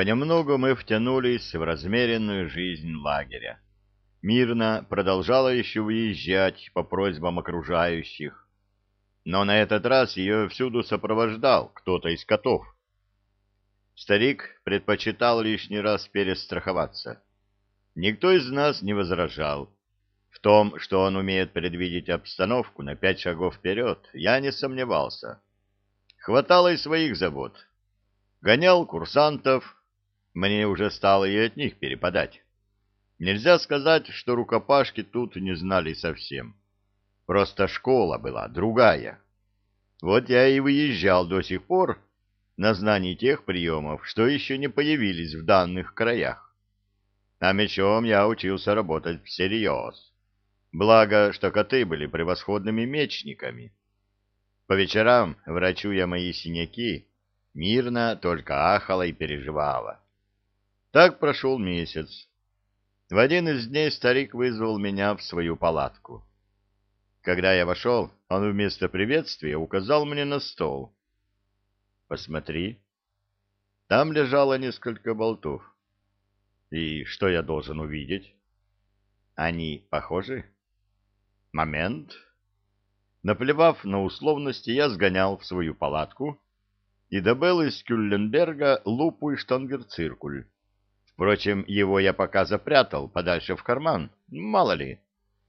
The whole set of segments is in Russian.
Понемногу мы втянулись в размеренную жизнь лагеря. Мирно продолжала еще выезжать по просьбам окружающих, но на этот раз ее всюду сопровождал кто-то из котов. Старик предпочитал лишний раз перестраховаться. Никто из нас не возражал. В том, что он умеет предвидеть обстановку на пять шагов вперед, я не сомневался. Хватало и своих забот. Гонял курсантов, мне уже стало и от них перепадать. Нельзя сказать, что рукопашки тут не знали совсем. Просто школа была другая. Вот я и выезжал до сих пор на знании тех приемов, что еще не появились в данных краях. А мечом я учился работать всерьез. Благо, что коты были превосходными мечниками. По вечерам, врачуя мои синяки, мирно только ахала и переживала. Так прошел месяц. В один из дней старик вызвал меня в свою палатку. Когда я вошел, он вместо приветствия указал мне на стол. «Посмотри». Там лежало несколько болтов. «И что я должен увидеть?» «Они похожи?» «Момент». Наплевав на условности, я сгонял в свою палатку и добыл из Кюлленберга лупу и штангерциркуль. Впрочем, его я пока запрятал подальше в карман, мало ли.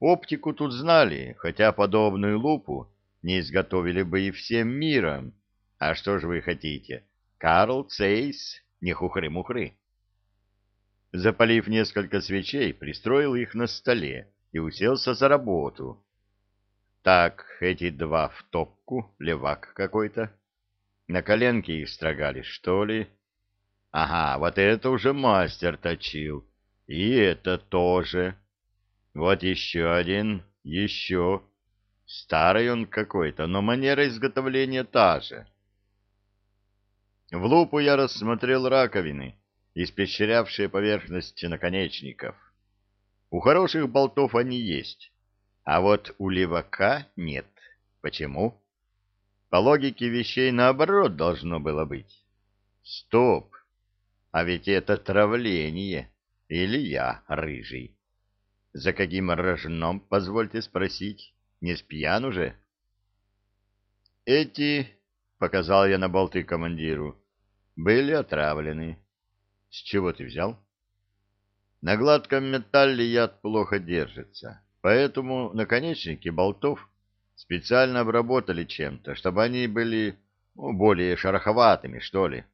Оптику тут знали, хотя подобную лупу не изготовили бы и всем миром. А что же вы хотите? Карл Цейс, не хухры-мухры. Запалив несколько свечей, пристроил их на столе и уселся за работу. Так, эти два в топку, левак какой-то. На коленке их строгали, что ли? Ага, вот это уже мастер точил. И это тоже. Вот еще один, еще. Старый он какой-то, но манера изготовления та же. В лупу я рассмотрел раковины, испещрявшие поверхности наконечников. У хороших болтов они есть, а вот у левака нет. Почему? По логике вещей наоборот должно было быть. Стоп! А ведь это травление. Или я рыжий. За каким рожном, позвольте спросить, не спьян уже? Эти, — показал я на болты командиру, — были отравлены. С чего ты взял? На гладком металле яд плохо держится, поэтому наконечники болтов специально обработали чем-то, чтобы они были ну, более шероховатыми, что ли.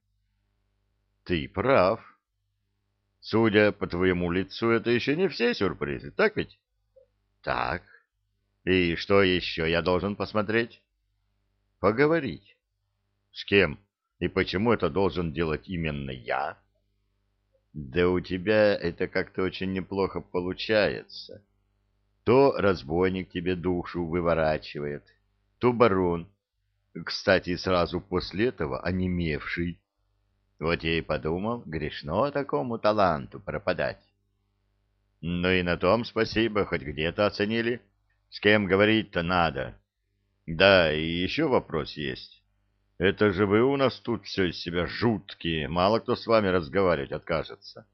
Ты прав. Судя по твоему лицу, это еще не все сюрпризы, так ведь? Так. И что еще я должен посмотреть? Поговорить. С кем? И почему это должен делать именно я? Да у тебя это как-то очень неплохо получается. То разбойник тебе душу выворачивает, то барон. Кстати, сразу после этого онемевший вот я и подумал, грешно такому таланту пропадать. Ну и на том спасибо, хоть где-то оценили. С кем говорить-то надо. Да, и еще вопрос есть. Это же вы у нас тут все из себя жуткие, мало кто с вами разговаривать откажется.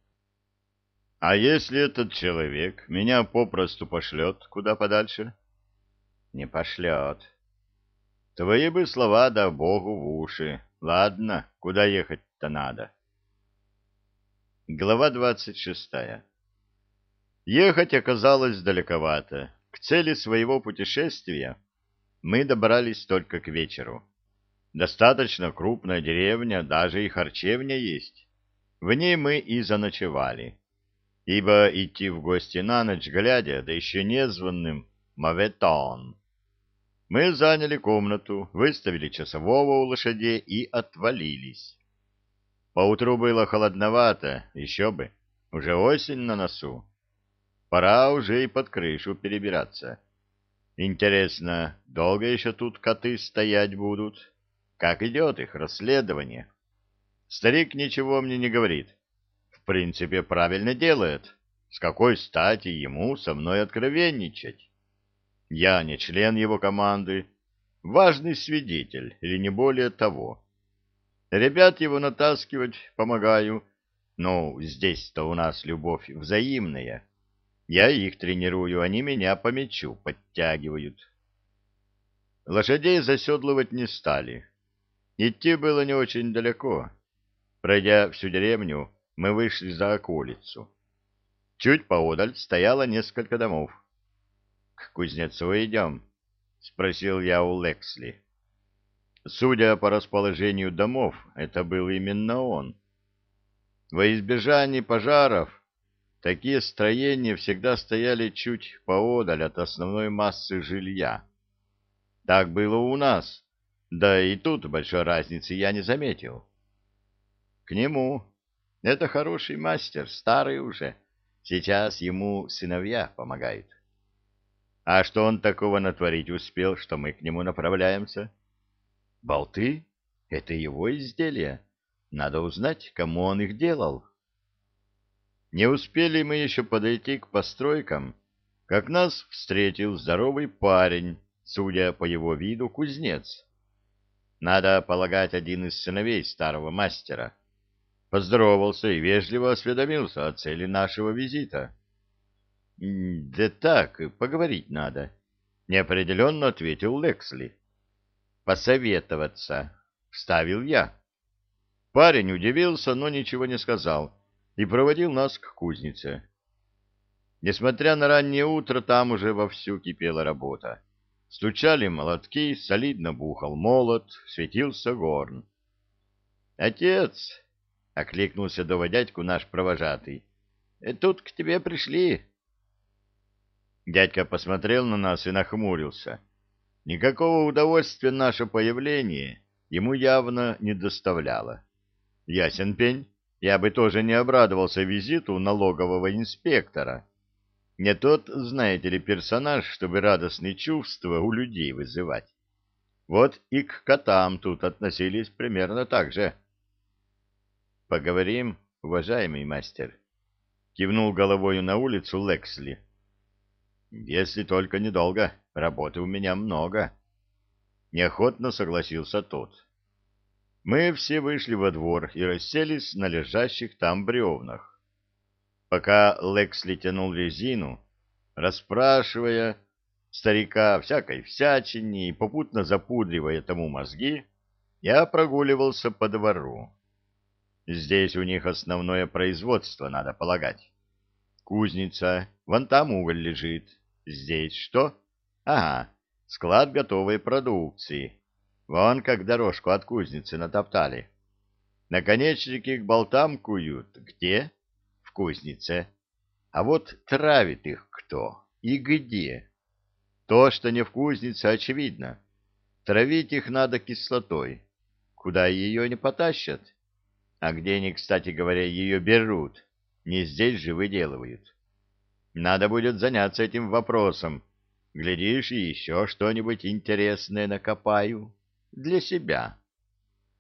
А если этот человек меня попросту пошлет куда подальше? Не пошлет. Твои бы слова да Богу в уши. Ладно, куда ехать-то надо. Глава двадцать шестая. Ехать оказалось далековато. К цели своего путешествия мы добрались только к вечеру. Достаточно крупная деревня, даже и харчевня есть. В ней мы и заночевали. Ибо идти в гости на ночь глядя, да еще незваным, моветон. Мы заняли комнату, выставили часового у лошадей и отвалились. Поутру было холодновато, еще бы, уже осень на носу. Пора уже и под крышу перебираться. Интересно, долго еще тут коты стоять будут? Как идет их расследование? Старик ничего мне не говорит. В принципе, правильно делает. С какой стати ему со мной откровенничать? Я не член его команды, важный свидетель или не более того. Ребят его натаскивать помогаю, Ну, здесь-то у нас любовь взаимная. Я их тренирую, они меня по мячу подтягивают. Лошадей заседлывать не стали. Идти было не очень далеко. Пройдя всю деревню, мы вышли за околицу. Чуть поодаль стояло несколько домов. — К кузнецу идем? — спросил я у Лексли. Судя по расположению домов, это был именно он. Во избежание пожаров такие строения всегда стояли чуть поодаль от основной массы жилья. Так было у нас, да и тут большой разницы я не заметил. К нему. Это хороший мастер, старый уже. Сейчас ему сыновья помогают. А что он такого натворить успел, что мы к нему направляемся? Болты? Это его изделия. Надо узнать, кому он их делал. Не успели мы еще подойти к постройкам, как нас встретил здоровый парень, судя по его виду, кузнец. Надо полагать, один из сыновей старого мастера. Поздоровался и вежливо осведомился о цели нашего визита. — Да так, поговорить надо, — неопределенно ответил Лексли. — Посоветоваться, — вставил я. Парень удивился, но ничего не сказал и проводил нас к кузнице. Несмотря на раннее утро, там уже вовсю кипела работа. Стучали молотки, солидно бухал молот, светился горн. «Отец!» — окликнулся дядьку наш провожатый. «Тут к тебе пришли». Дядька посмотрел на нас и нахмурился. Никакого удовольствия наше появление ему явно не доставляло. Ясен пень, я бы тоже не обрадовался визиту налогового инспектора. Не тот, знаете ли, персонаж, чтобы радостные чувства у людей вызывать. Вот и к котам тут относились примерно так же. «Поговорим, уважаемый мастер», — кивнул головою на улицу Лексли. «Если только недолго, работы у меня много». Неохотно согласился тот. Мы все вышли во двор и расселись на лежащих там бревнах. Пока Лексли тянул резину, расспрашивая старика всякой всячине и попутно запудривая тому мозги, я прогуливался по двору. Здесь у них основное производство, надо полагать. Кузница, вон там уголь лежит. Здесь что? Ага, склад готовой продукции. Вон как дорожку от кузницы натоптали. Наконечники к болтам куют. Где? кузнице. А вот травит их кто и где? То, что не в кузнице, очевидно. Травить их надо кислотой. Куда ее не потащат? А где они, кстати говоря, ее берут? Не здесь же выделывают. Надо будет заняться этим вопросом. Глядишь, и еще что-нибудь интересное накопаю. Для себя.